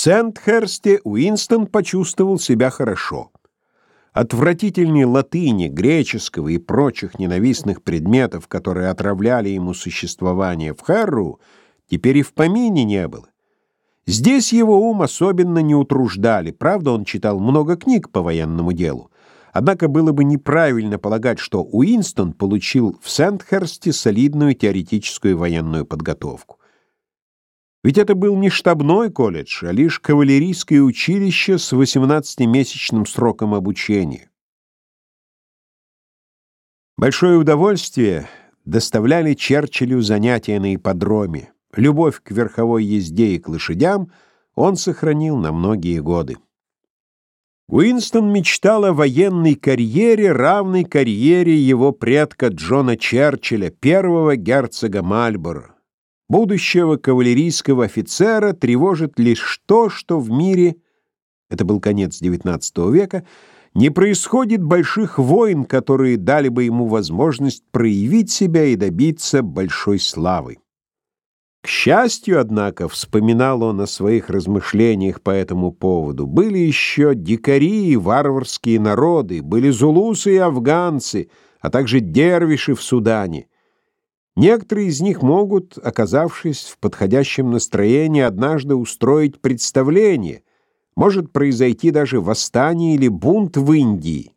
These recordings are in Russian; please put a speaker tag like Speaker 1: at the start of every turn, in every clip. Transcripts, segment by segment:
Speaker 1: Сент-Херсте Уинстон почувствовал себя хорошо. Отвратительной латыни, греческого и прочих ненавистных предметов, которые отравляли ему существование в Хэрру, теперь и в помине не было. Здесь его ум особенно не утруждали, правда, он читал много книг по военному делу. Однако было бы неправильно полагать, что Уинстон получил в Сент-Херсте солидную теоретическую военную подготовку. Ведь это был не штабной колледж, а лишь кавалерийское училище с 18-месячным сроком обучения. Большое удовольствие доставляли Черчиллю занятия на ипподроме. Любовь к верховой езде и к лошадям он сохранил на многие годы. Уинстон мечтал о военной карьере, равной карьере его предка Джона Черчилля, первого герцога Мальборо. Будущего кавалерийского офицера тревожит лишь то, что в мире, это был конец XIX века, не происходит больших войн, которые дали бы ему возможность проявить себя и добиться большой славы. К счастью, однако, вспоминал он о своих размышлениях по этому поводу, были еще дикари и варварские народы, были зулусы и афганцы, а также дервиши в Судане — Некоторые из них могут, оказавшись в подходящем настроении, однажды устроить представление. Может произойти даже восстание или бунт в Индии.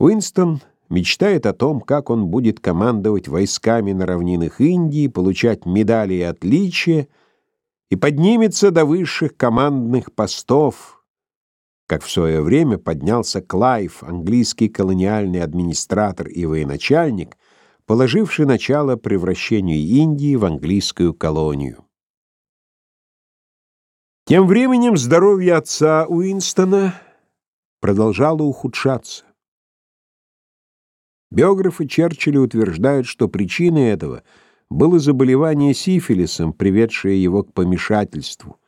Speaker 1: Уинстон мечтает о том, как он будет командовать войсками на равнинах Индии, получать медали и отличия, и поднимется до высших командных постов, как в свое время поднялся Клайв, английский колониальный администратор и военачальник, положивший начало превращению Индии в английскую колонию. Тем временем здоровье отца Уинстона продолжало ухудшаться. Биографы Черчилля утверждают, что причиной этого было заболевание сифилисом, приведшее его к помешательству.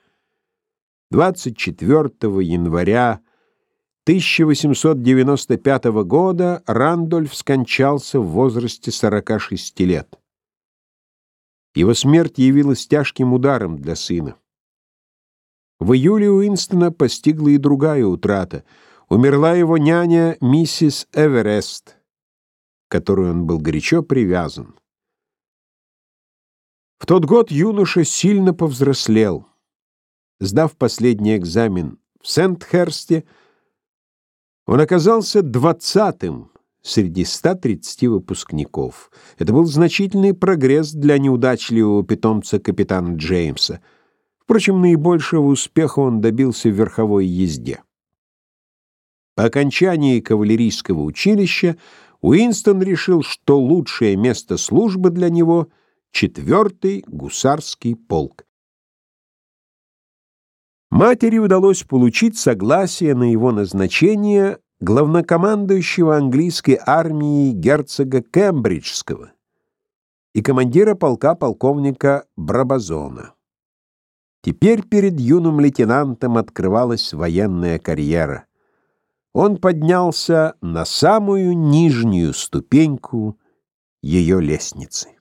Speaker 1: 24 января 1895 года Рандольф скончался в возрасте 46 лет. Его смерть явилась тяжким ударом для сына. В июле Уинстона постигла и другая утрата. Умерла его няня миссис Эверест, к которой он был горячо привязан. В тот год юноша сильно повзрослел. Сдав последний экзамен в Сент-Херсте, он оказался двадцатым среди 130 выпускников. Это был значительный прогресс для неудачливого питомца капитана Джеймса. Впрочем, наибольшего успеха он добился в верховой езде. По окончании кавалерийского училища Уинстон решил, что лучшее место службы для него — четвертый гусарский полк. Матери удалось получить согласие на его назначение главнокомандующего английской армией герцога Кембриджского и командира полка полковника Брабазона. Теперь перед юным лейтенантом открывалась военная карьера. Он поднялся на самую нижнюю ступеньку ее лестницы.